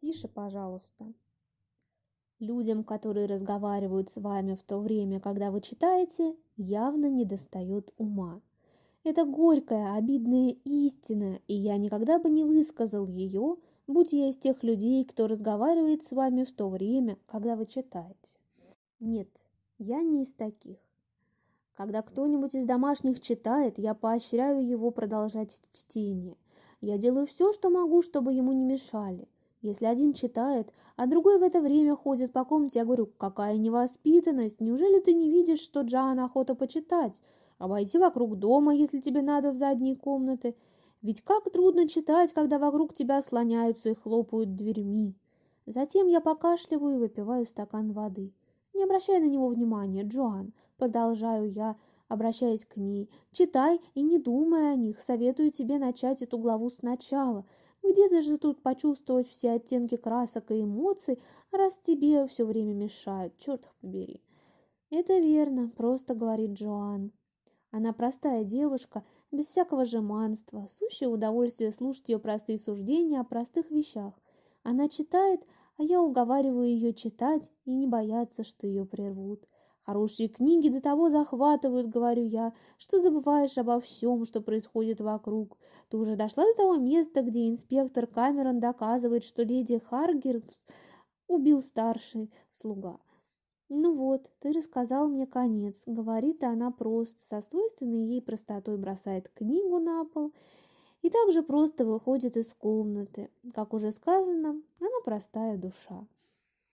тише пожалуйста людям которые разговаривают с вами в то время когда вы читаете явно не достает ума это горькая обидная истина и я никогда бы не высказал ее будь я из тех людей кто разговаривает с вами в то время когда вы читаете нет я не из таких когда кто-нибудь из домашних читает, я поощряю его продолжать чтение. Я делаю все, что могу, чтобы ему не мешали. Если один читает, а другой в это время ходит по комнате, я говорю, какая невоспитанность, неужели ты не видишь, что Джоан охота почитать? Обойди вокруг дома, если тебе надо, в задние комнаты. Ведь как трудно читать, когда вокруг тебя слоняются и хлопают дверьми. Затем я покашливаю и выпиваю стакан воды. Не обращай на него внимания, Джоан, продолжаю я, обращаясь к ней. Читай и не думай о них, советую тебе начать эту главу сначала. Где-то же тут почувствовать все оттенки красок и эмоций, раз тебе все время мешают, черт их побери. Это верно, просто говорит Джоан. Она простая девушка, без всякого жеманства, сущее удовольствие слушать ее простые суждения о простых вещах. Она читает, а я уговариваю ее читать и не бояться, что ее прервут. Хорошие книги до того захватывают, говорю я, что забываешь обо всем, что происходит вокруг. Ты уже дошла до того места, где инспектор Камерон доказывает, что леди Харгерс убил старший слуга. «Ну вот, ты рассказал мне конец», — говорит она просто, со свойственной ей простотой бросает книгу на пол и также просто выходит из комнаты. Как уже сказано, она простая душа.